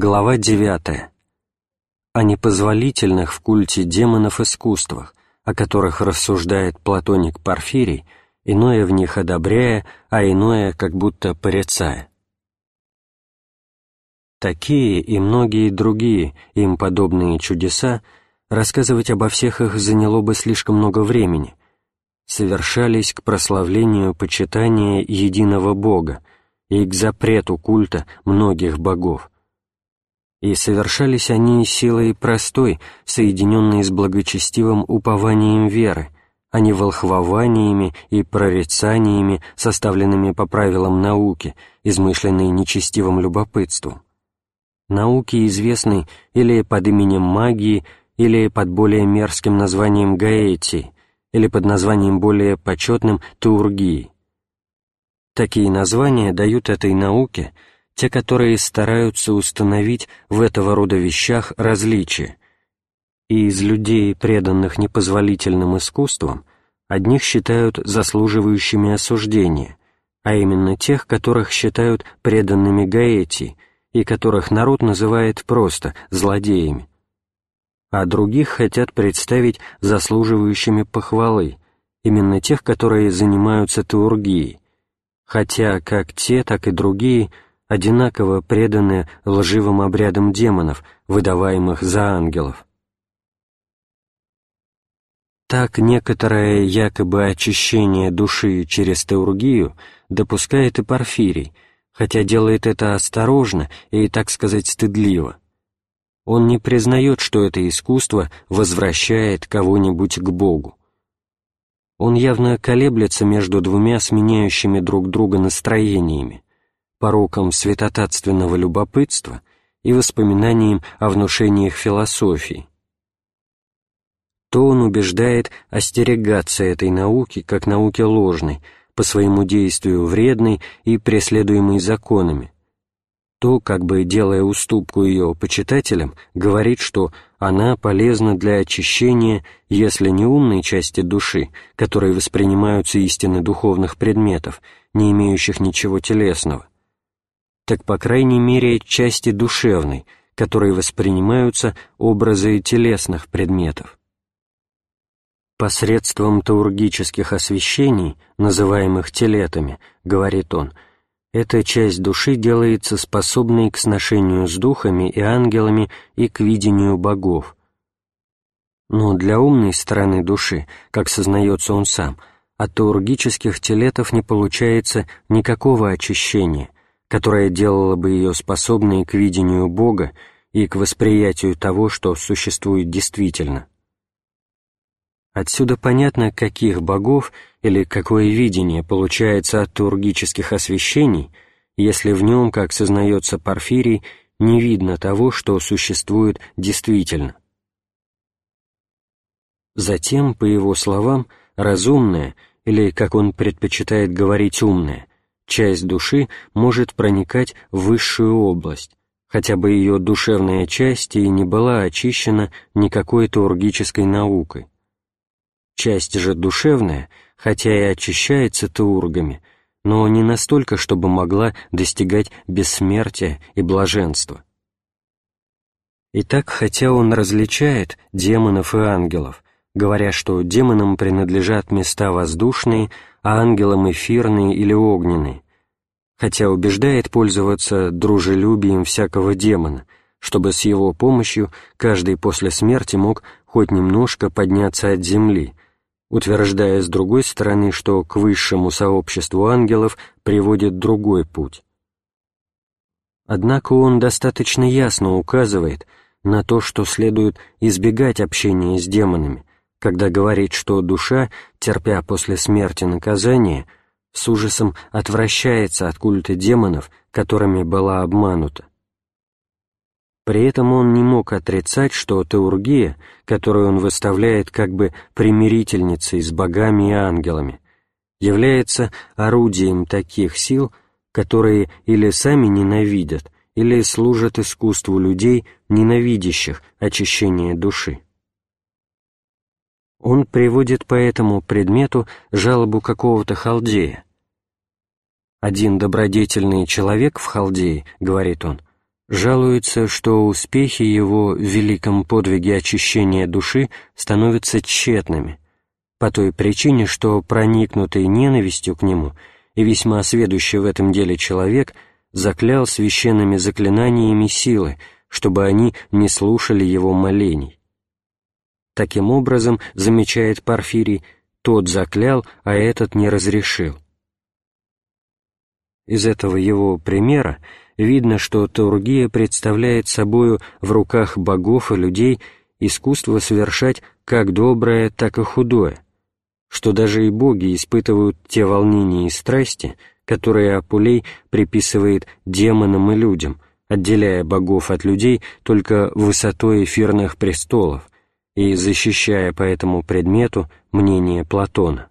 Глава 9. О непозволительных в культе демонов искусствах, о которых рассуждает платоник Порфирий, иное в них одобряя, а иное как будто порицая. Такие и многие другие им подобные чудеса, рассказывать обо всех их заняло бы слишком много времени, совершались к прославлению почитания единого Бога и к запрету культа многих богов, и совершались они силой простой, соединенной с благочестивым упованием веры, а не волхвованиями и прорицаниями, составленными по правилам науки, измышленной нечестивым любопытством. Науки известны или под именем магии, или под более мерзким названием гаэтии, или под названием более почетным теургии. Такие названия дают этой науке – те, которые стараются установить в этого рода вещах различия, и из людей, преданных непозволительным искусствам, одних считают заслуживающими осуждения, а именно тех, которых считают преданными Гаэти и которых народ называет просто злодеями, а других хотят представить заслуживающими похвалы, именно тех, которые занимаются теургией, хотя как те, так и другие – одинаково преданы лживым обрядам демонов, выдаваемых за ангелов. Так некоторое якобы очищение души через теургию допускает и Порфирий, хотя делает это осторожно и, так сказать, стыдливо. Он не признает, что это искусство возвращает кого-нибудь к Богу. Он явно колеблется между двумя сменяющими друг друга настроениями пороком святотатственного любопытства и воспоминанием о внушениях философии. То он убеждает остерегаться этой науки как науки ложной, по своему действию вредной и преследуемой законами, то, как бы делая уступку ее почитателям, говорит, что она полезна для очищения, если не умной части души, которые воспринимаются истины духовных предметов, не имеющих ничего телесного, так по крайней мере части душевной, которые воспринимаются образы телесных предметов. Посредством таургических освещений, называемых телетами, говорит он, эта часть души делается способной к сношению с духами и ангелами и к видению богов. Но для умной стороны души, как сознается он сам, от таургических телетов не получается никакого очищения, которая делала бы ее способной к видению Бога и к восприятию того, что существует действительно. Отсюда понятно, каких богов или какое видение получается от тургических освящений, если в нем, как сознается Порфирий, не видно того, что существует действительно. Затем, по его словам, разумное, или, как он предпочитает говорить, умное, часть души может проникать в высшую область, хотя бы ее душевная часть и не была очищена никакой теургической наукой. Часть же душевная, хотя и очищается теургами, но не настолько, чтобы могла достигать бессмертия и блаженства. Итак, хотя он различает демонов и ангелов, говоря, что демонам принадлежат места воздушные, а ангелам эфирные или огненные, хотя убеждает пользоваться дружелюбием всякого демона, чтобы с его помощью каждый после смерти мог хоть немножко подняться от земли, утверждая с другой стороны, что к высшему сообществу ангелов приводит другой путь. Однако он достаточно ясно указывает на то, что следует избегать общения с демонами, когда говорит, что душа, терпя после смерти наказание, с ужасом отвращается от культа демонов, которыми была обманута. При этом он не мог отрицать, что теургия, которую он выставляет как бы примирительницей с богами и ангелами, является орудием таких сил, которые или сами ненавидят, или служат искусству людей, ненавидящих очищение души. Он приводит по этому предмету жалобу какого-то халдея. «Один добродетельный человек в Халдее, — говорит он, жалуется, что успехи его в великом подвиге очищения души становятся тщетными, по той причине, что проникнутый ненавистью к нему и весьма сведущий в этом деле человек заклял священными заклинаниями силы, чтобы они не слушали его молений. Таким образом, замечает Порфирий, тот заклял, а этот не разрешил. Из этого его примера видно, что Тургия представляет собою в руках богов и людей искусство совершать как доброе, так и худое, что даже и боги испытывают те волнения и страсти, которые Апулей приписывает демонам и людям, отделяя богов от людей только высотой эфирных престолов и защищая по этому предмету мнение Платона.